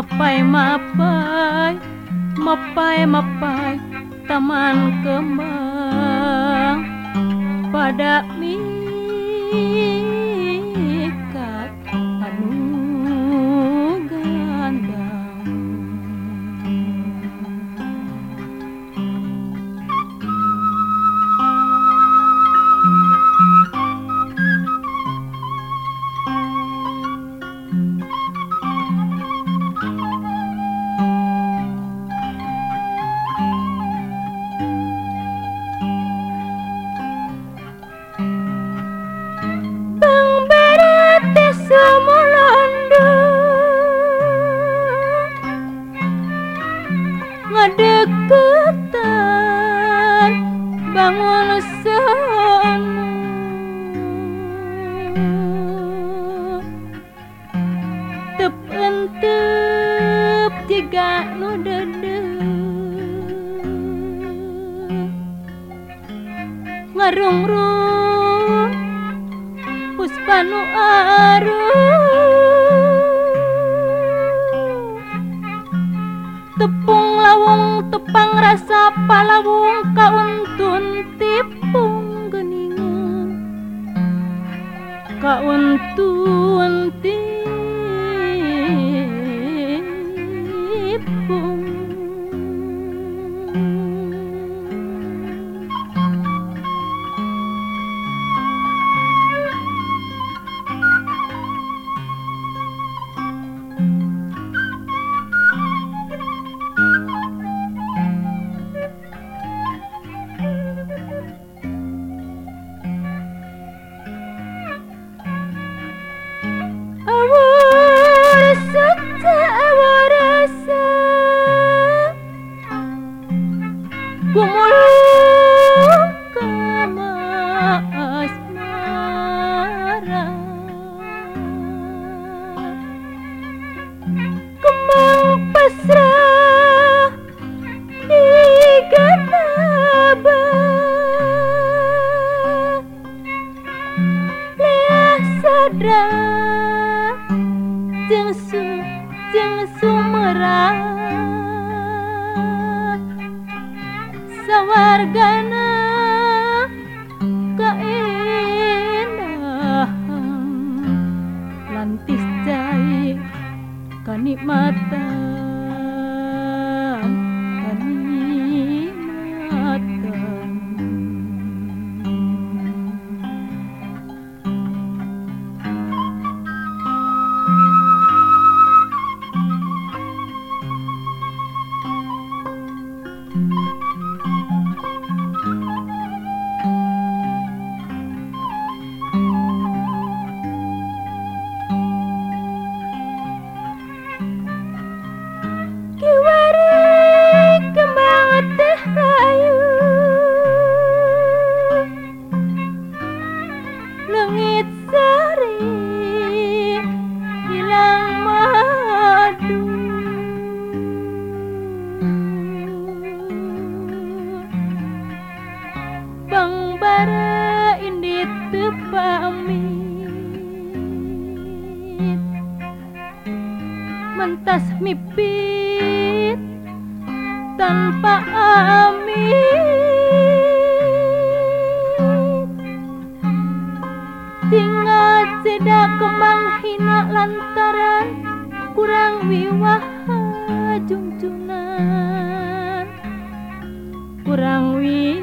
Mapai mapai Mapai mapai Taman kembang. Pada mi dekatan bangun sana tepentep jika nu dede ngarungrung puspa nu arum tepung lawung tepang rasa palawung kauntun tipung geningan. Kauntun tipung Sadra Jeng su jeng sumera Sawargana keindahan. Lantis jai kanikmatan lantas mipit tanpa amit. Tinggal seda kembang hina lantaran kurang wiwaha junjunan kurang wiwaha